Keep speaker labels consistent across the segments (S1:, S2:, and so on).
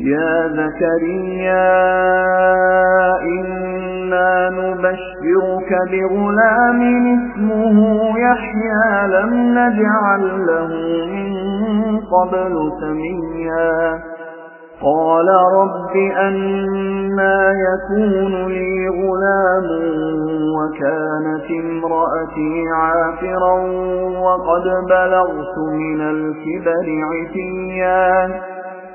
S1: يا زكريا إنا نبشرك بغلام اسمه يحيى لم نجعل له من قبل سميا. قال رب أنا يكون لي غلام وكانت امرأتي عافرا وقد بلغت من الكبر عتيا.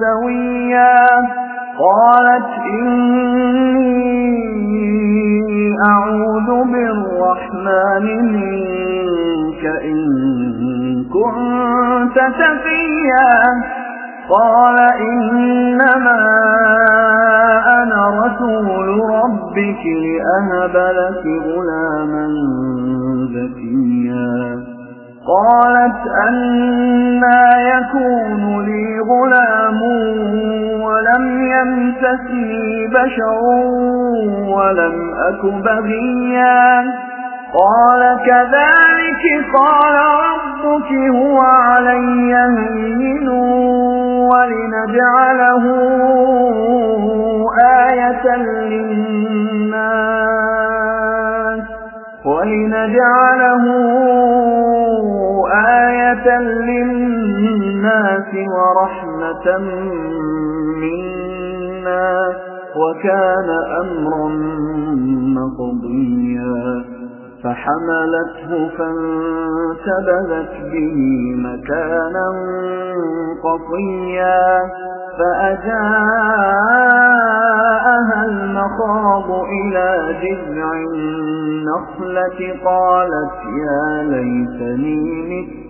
S1: سويا. قالت إني أعوذ بالرحمن منك إن كنت تقيا. قال إنما أنا رسول ربك لأهب لك غلاما زكيا. قالت أنا يكون لي غلام يمسسني بشر ولم أك بغيا. قال كذلك قال ربك هو علي هين ولنجعله آية للناس ولنجعله آية للناس ورحمة وكان أمرا مقضيا فحملته فانتبذت به مكانا قصيا فأجاءها المخاض إلى جذع النخلة قالت يا ليتني مت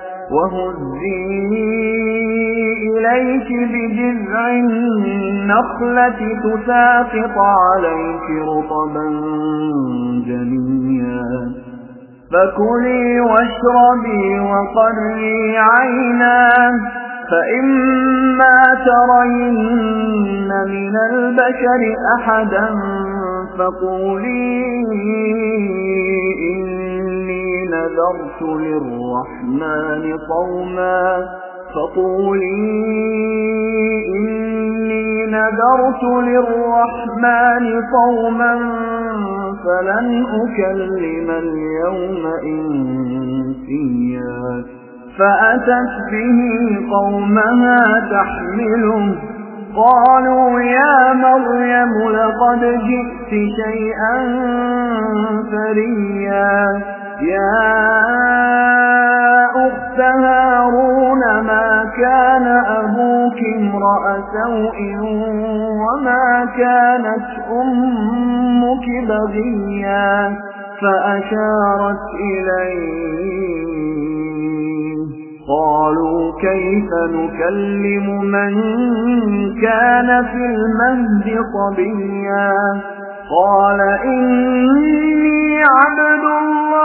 S1: وهزي إليك بجذع النخلة تساقط عليك رطبا جنيا. فكلي واشربي وقري عينا فإما ترين من البشر أحدا فقولي إني نذرت للرحمن صوما فقولي إني نذرت للرحمن صوما فلن أكلم اليوم إنسيا. فأتت به قومها تحمله. قالوا يا مريم لقد جئت شيئا فريا. يا أخت هارون ما كان أبوك امرأ سوء وما كانت أمك بغيا فأشارت إليه. قالوا كيف نكلم من كان في المهد صبيا قال إني عبد الله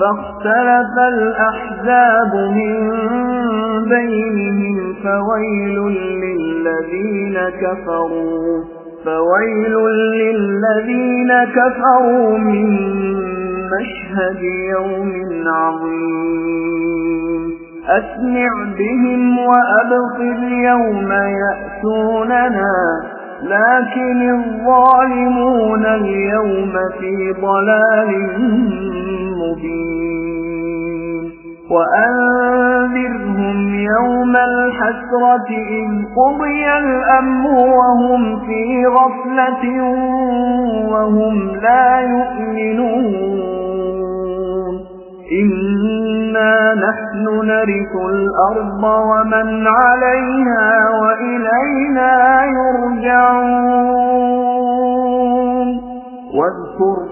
S1: فاختلف الأحزاب من بينهم فويل للذين كفروا فويل للذين كفروا من مشهد يوم عظيم. أسمع بهم وأبصر يوم يأتوننا لكن الظالمون اليوم في ضلال مبين وأنذرهم يوم الحسرة إذ قضي الأمر وهم في غفلة وهم لا يؤمنون. إنا نحن نرث الأرض ومن عليها وإلينا يرجعون. واذكر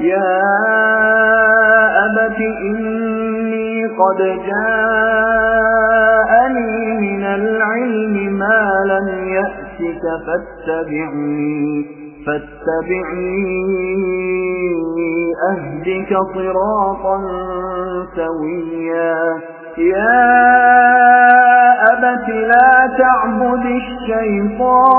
S1: يا أبت إني قد جاءني من العلم ما لم يأتك فاتبعني فاتبعني أهدك صراطا سويا. يا أبت لا تعبد الشيطان.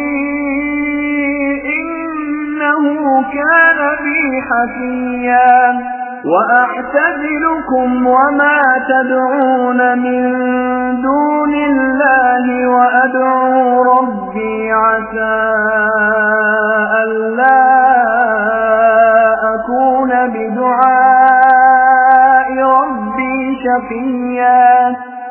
S1: إنه كان بي حفيا. وأعتذلكم وما تدعون من دون الله وأدعو ربي عسى ألا أكون بدعاء ربي شقيا.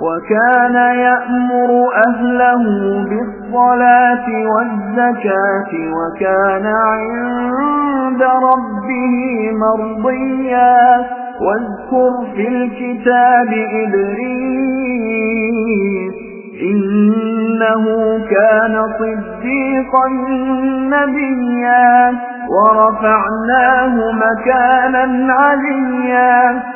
S1: وكان يأمر أهله بالصلاة والزكاة وكان عند ربه مرضيا. واذكر في الكتاب إدريس إنه كان صديقا نبيا. ورفعناه مكانا عليا.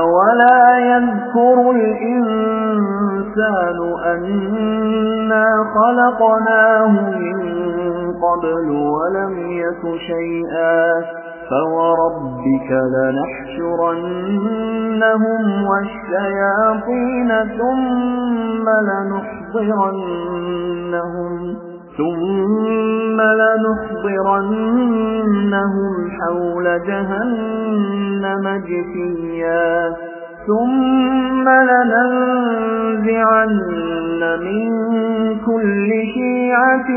S1: أولا يذكر الإنسان أنا خلقناه من قبل ولم يك شيئا فوربك لنحشرنهم والشياطين ثم لنحضرنهم ثم لنحضرنهم حول جهنم جثيا. ثم لننزعن من كل شيعة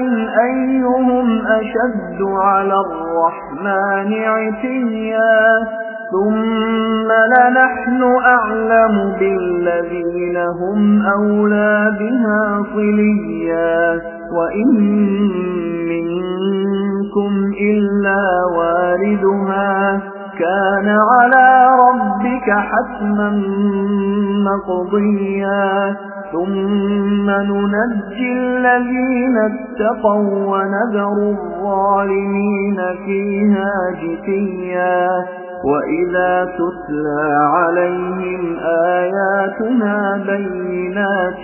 S1: أيهم أشد على الرحمن عتيا. ثم لنحن أعلم بالذين هم أولى بها صليا. وإن منكم إلا واردها كان على ربك حتما مقضيا ثم ننجي الذين اتقوا ونذر الظالمين فيها جثيا وإذا تتلى عليهم آياتنا بينات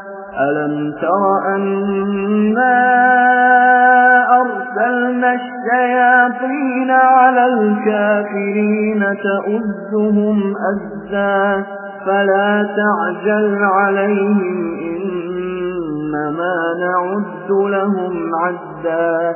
S1: ألم تر أنا أرسلنا الشياطين على الكافرين تؤذهم أزا فلا تعجل عليهم إنما نعد لهم عدا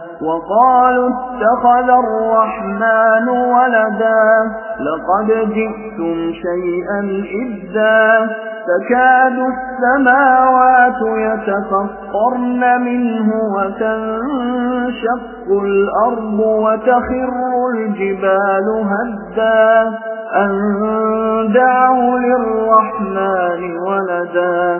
S1: وقالوا اتخذ الرحمن ولدا لقد جئتم شيئا إذا تكاد السماوات يتفطرن منه وتنشق الأرض وتخر الجبال هدا أن دعوا للرحمن ولدا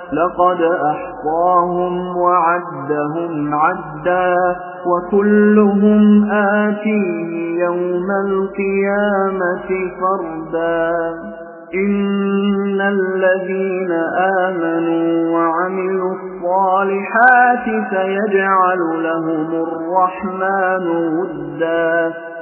S1: لقد أحصاهم وعدهم عدا وكلهم آتيه يوم القيامة فردا. إن الذين آمنوا وعملوا الصالحات سيجعل لهم الرحمن ودا.